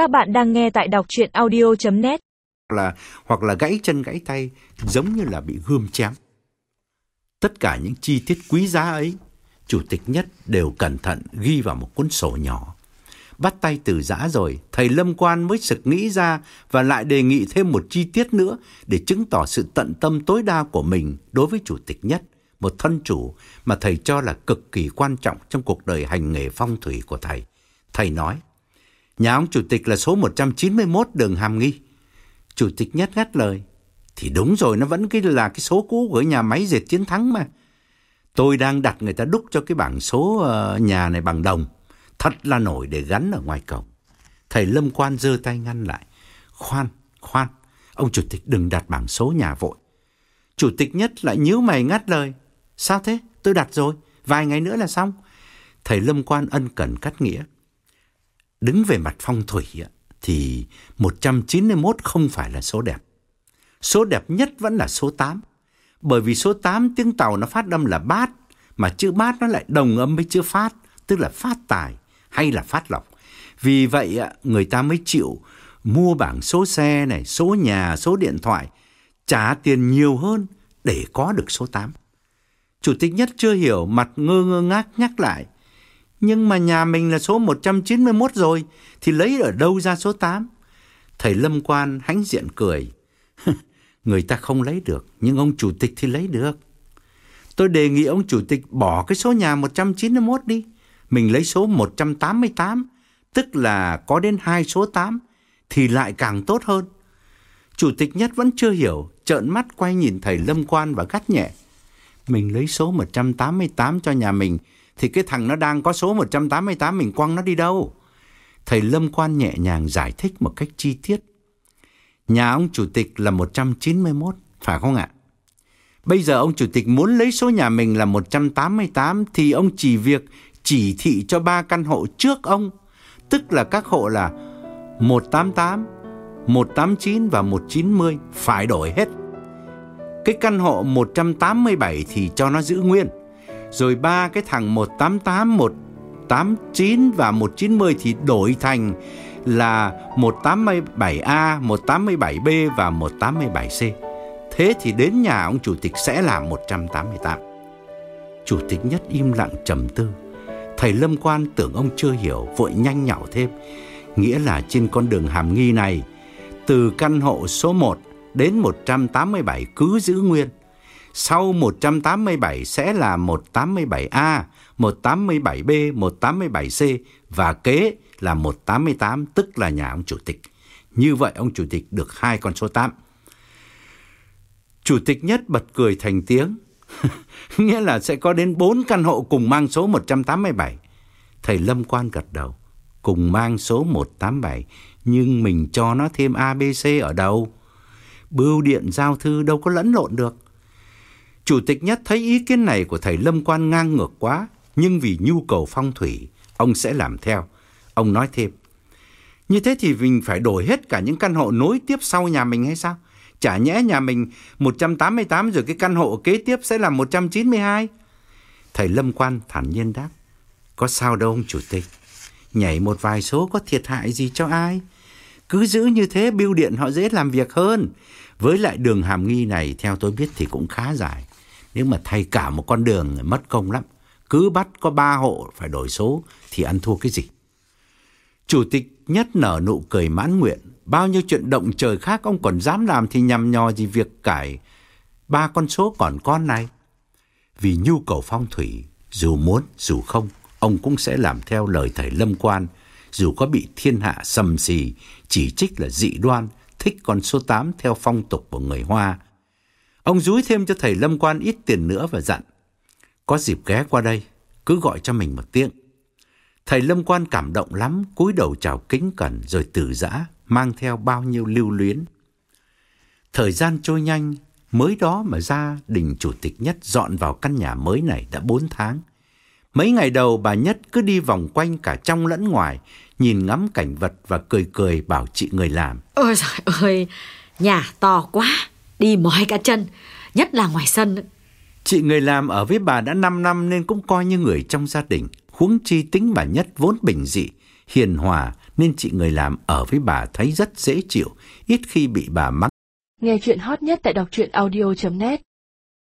Các bạn đang nghe tại đọc chuyện audio.net là hoặc là gãy chân gãy tay giống như là bị gươm chém. Tất cả những chi tiết quý giá ấy, chủ tịch nhất đều cẩn thận ghi vào một cuốn sổ nhỏ. Bắt tay từ giã rồi, thầy Lâm Quan mới sực nghĩ ra và lại đề nghị thêm một chi tiết nữa để chứng tỏ sự tận tâm tối đa của mình đối với chủ tịch nhất, một thân chủ mà thầy cho là cực kỳ quan trọng trong cuộc đời hành nghề phong thủy của thầy. Thầy nói, nhà ông chủ tịch là số 191 đường Hàm Nghi. Chủ tịch nhất ngắt lời, thì đúng rồi, nó vẫn cái là cái số cũ của nhà máy dệt chiến thắng mà. Tôi đang đặt người ta đúc cho cái bảng số ờ, nhà này bằng đồng. Thật là nổi để gắn ở ngoài cổng. Thầy Lâm Quan giơ tay ngăn lại. Khoan, khoan, ông chủ tịch đừng đặt bảng số nhà vội. Chủ tịch nhất lại nhíu mày ngắt lời. Sao thế? Tôi đặt rồi, vài ngày nữa là xong. Thầy Lâm Quan ân cần cắt nghĩa. Đứng về mặt phong thủy thì 191 không phải là số đẹp. Số đẹp nhất vẫn là số 8. Bởi vì số 8 tiếng Tàu nó phát âm là bát, mà chữ bát nó lại đồng âm với chữ phát, tức là phát tài hay là phát lộc. Vì vậy người ta mới chịu mua bảng số xe này, số nhà, số điện thoại, trả tiền nhiều hơn để có được số 8. Chủ tịch nhất chưa hiểu, mặt ngơ ngơ ngác nhắc lại. Nhưng mà nhà mình là số 191 rồi, thì lấy ở đâu ra số 8? Thầy Lâm Quan hãnh diện cười. Người ta không lấy được, nhưng ông chủ tịch thì lấy được. Tôi đề nghị ông chủ tịch bỏ cái số nhà 191 đi. Mình lấy số 188, tức là có đến hai số 8, thì lại càng tốt hơn. Chủ tịch nhất vẫn chưa hiểu, trợn mắt quay nhìn thầy Lâm Quan và gắt nhẹ. Mình lấy số 188 cho nhà mình, thì cái thằng nó đang có số 188 mình quăng nó đi đâu? Thầy Lâm Quan nhẹ nhàng giải thích một cách chi tiết. Nhà ông chủ tịch là 191, phải không ạ? Bây giờ ông chủ tịch muốn lấy số nhà mình là 188 thì ông chỉ việc chỉ thị cho ba căn hộ trước ông, tức là các hộ là 188, 189 và 190 phải đổi hết. Cái căn hộ 187 thì cho nó giữ nguyên. Rồi ba cái thằng 188, 189 và 190 thì đổi thành là 187A, 187B và 187C. Thế thì đến nhà ông chủ tịch sẽ là 188. Chủ tịch nhất im lặng trầm tư. Thầy Lâm Quan tưởng ông chưa hiểu, vội nhanh nhảu thêm. Nghĩa là trên con đường hàm nghi này, từ căn hộ số 1 đến 187 cứ giữ nguyên. Sau 187 sẽ là 187A, 187B, 187C và kế là 188 tức là nhà ông chủ tịch. Như vậy ông chủ tịch được hai con số 8. Chủ tịch nhất bật cười thành tiếng. Nghĩa là sẽ có đến 4 căn hộ cùng mang số 187. Thầy Lâm Quan gật đầu. Cùng mang số 187 nhưng mình cho nó thêm ABC ở đầu. Bưu điện giao thư đâu có lẫn lộn được. Chủ tịch nhất thấy ý kiến này của thầy Lâm Quan ngang ngược quá, nhưng vì nhu cầu phong thủy, ông sẽ làm theo. Ông nói thêm, như thế thì mình phải đổi hết cả những căn hộ nối tiếp sau nhà mình hay sao? Chả nhẽ nhà mình 188 rồi cái căn hộ kế tiếp sẽ là 192? Thầy Lâm Quan thản nhiên đáp, có sao đâu ông chủ tịch, nhảy một vài số có thiệt hại gì cho ai? Cứ giữ như thế bưu điện họ dễ làm việc hơn. Với lại đường hàm nghi này theo tôi biết thì cũng khá dài. Nếu mà thay cả một con đường mất công lắm. Cứ bắt có ba hộ phải đổi số thì ăn thua cái gì. Chủ tịch nhất nở nụ cười mãn nguyện. Bao nhiêu chuyện động trời khác ông còn dám làm thì nhằm nhò gì việc cải ba con số còn con này. Vì nhu cầu phong thủy, dù muốn dù không, ông cũng sẽ làm theo lời thầy Lâm Quan, dù có bị thiên hạ sầm xì, chỉ trích là dị đoan, thích con số 8 theo phong tục của người Hoa. Ông dúi thêm cho thầy Lâm Quan ít tiền nữa và dặn, có dịp ghé qua đây, cứ gọi cho mình một tiếng. Thầy Lâm Quan cảm động lắm, cúi đầu chào kính cẩn rồi từ giã, mang theo bao nhiêu lưu luyến. Thời gian trôi nhanh, mới đó mà gia đình chủ tịch Nhất dọn vào căn nhà mới này đã 4 tháng. Mấy ngày đầu bà Nhất cứ đi vòng quanh cả trong lẫn ngoài, nhìn ngắm cảnh vật và cười cười bảo chị người làm. Ôi trời ơi, nhà to quá, đi mỏi cả chân, nhất là ngoài sân. Chị người làm ở với bà đã 5 năm nên cũng coi như người trong gia đình. Huống chi tính bà Nhất vốn bình dị, hiền hòa nên chị người làm ở với bà thấy rất dễ chịu, ít khi bị bà mắng. Nghe chuyện hot nhất tại đọc truyện audio.net